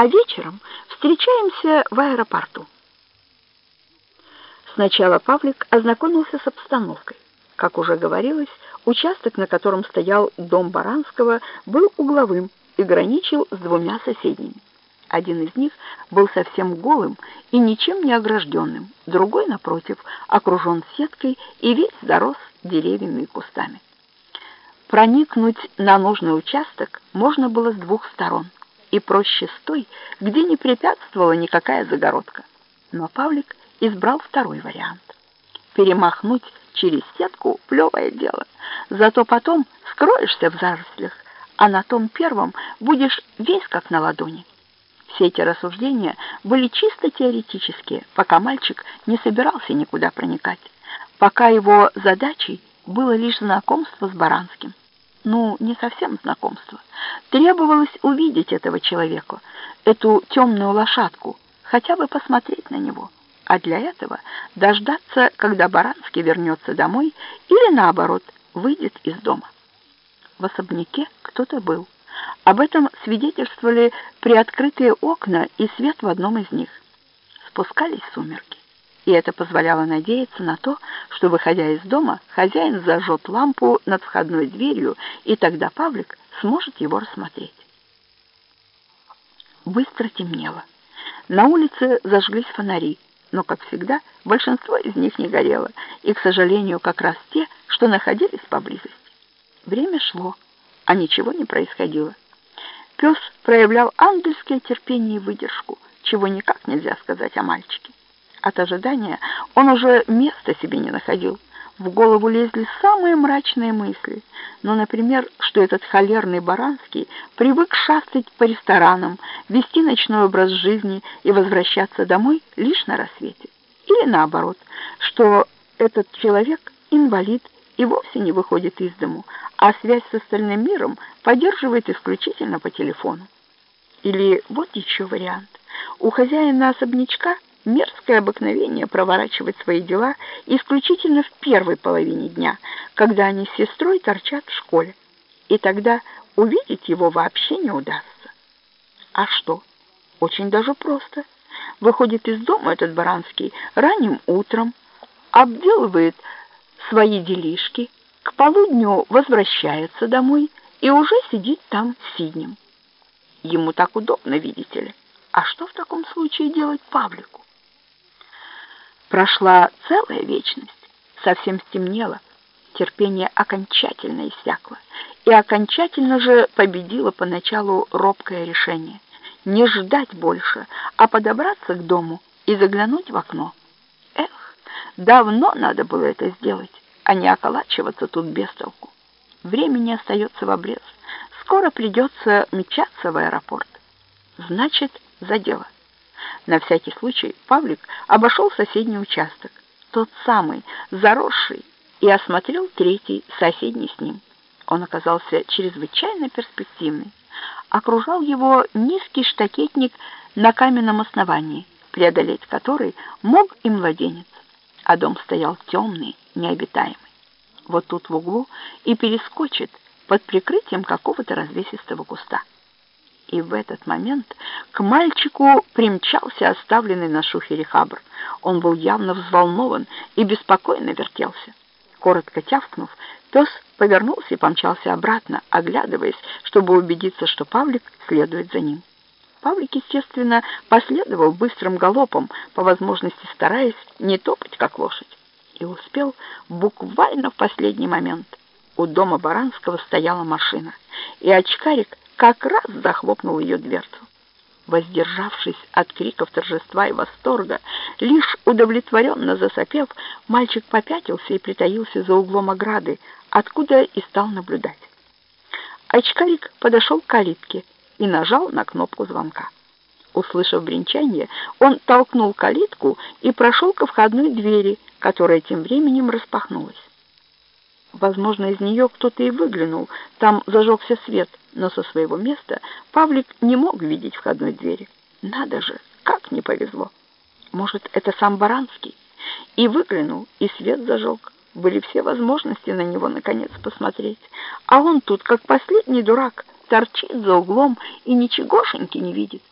а вечером встречаемся в аэропорту. Сначала Павлик ознакомился с обстановкой. Как уже говорилось, участок, на котором стоял дом Баранского, был угловым и граничил с двумя соседними. Один из них был совсем голым и ничем не огражденным, другой, напротив, окружен сеткой и весь зарос деревьями и кустами. Проникнуть на нужный участок можно было с двух сторон, и проще с той, где не препятствовала никакая загородка. Но Павлик избрал второй вариант. Перемахнуть через сетку — плевое дело, зато потом скроешься в зарослях, а на том первом будешь весь как на ладони. Все эти рассуждения были чисто теоретические, пока мальчик не собирался никуда проникать, пока его задачей было лишь знакомство с Баранским. Ну, не совсем знакомство. Требовалось увидеть этого человека, эту темную лошадку, хотя бы посмотреть на него. А для этого дождаться, когда Баранский вернется домой или, наоборот, выйдет из дома. В особняке кто-то был. Об этом свидетельствовали приоткрытые окна и свет в одном из них. Спускались сумерки, и это позволяло надеяться на то, что, выходя из дома, хозяин зажжет лампу над входной дверью, и тогда Павлик сможет его рассмотреть. Быстро темнело. На улице зажглись фонари, но, как всегда, большинство из них не горело, и, к сожалению, как раз те, что находились поблизости. Время шло а ничего не происходило. Пес проявлял ангельское терпение и выдержку, чего никак нельзя сказать о мальчике. От ожидания он уже места себе не находил. В голову лезли самые мрачные мысли. Ну, например, что этот холерный Баранский привык шастать по ресторанам, вести ночной образ жизни и возвращаться домой лишь на рассвете. Или наоборот, что этот человек инвалид и вовсе не выходит из дому, а связь с остальным миром поддерживает исключительно по телефону. Или вот еще вариант. У хозяина особнячка мерзкое обыкновение проворачивать свои дела исключительно в первой половине дня, когда они с сестрой торчат в школе. И тогда увидеть его вообще не удастся. А что? Очень даже просто. Выходит из дома этот Баранский ранним утром, обделывает свои делишки, к полудню возвращается домой и уже сидит там сиднем. Ему так удобно, видите ли. А что в таком случае делать Павлику? Прошла целая вечность, совсем стемнело, терпение окончательно иссякло, и окончательно же победило поначалу робкое решение не ждать больше, а подобраться к дому и заглянуть в окно. Эх, давно надо было это сделать а не околачиваться тут без толку. Времени остается в обрез. Скоро придется мчаться в аэропорт. Значит, за дело. На всякий случай Павлик обошел соседний участок, тот самый, заросший, и осмотрел третий, соседний с ним. Он оказался чрезвычайно перспективный. Окружал его низкий штакетник на каменном основании, преодолеть который мог и младенец а дом стоял темный, необитаемый. Вот тут в углу и перескочит под прикрытием какого-то развесистого куста. И в этот момент к мальчику примчался оставленный на шухере хабр. Он был явно взволнован и беспокойно вертелся. Коротко тявкнув, пес повернулся и помчался обратно, оглядываясь, чтобы убедиться, что Павлик следует за ним. Павлик, естественно, последовал быстрым галопом, по возможности стараясь не топать, как лошадь, и успел буквально в последний момент. У дома Баранского стояла машина, и очкарик как раз захлопнул ее дверцу. Воздержавшись от криков торжества и восторга, лишь удовлетворенно засопев, мальчик попятился и притаился за углом ограды, откуда и стал наблюдать. Очкарик подошел к калитке и нажал на кнопку звонка. Услышав бренчание, он толкнул калитку и прошел ко входной двери, которая тем временем распахнулась. Возможно, из нее кто-то и выглянул, там зажегся свет, но со своего места Павлик не мог видеть входной двери. Надо же, как не повезло! Может, это сам Баранский? И выглянул, и свет зажег. Были все возможности на него, наконец, посмотреть. А он тут, как последний дурак, торчит за углом и ничегошеньки не видит.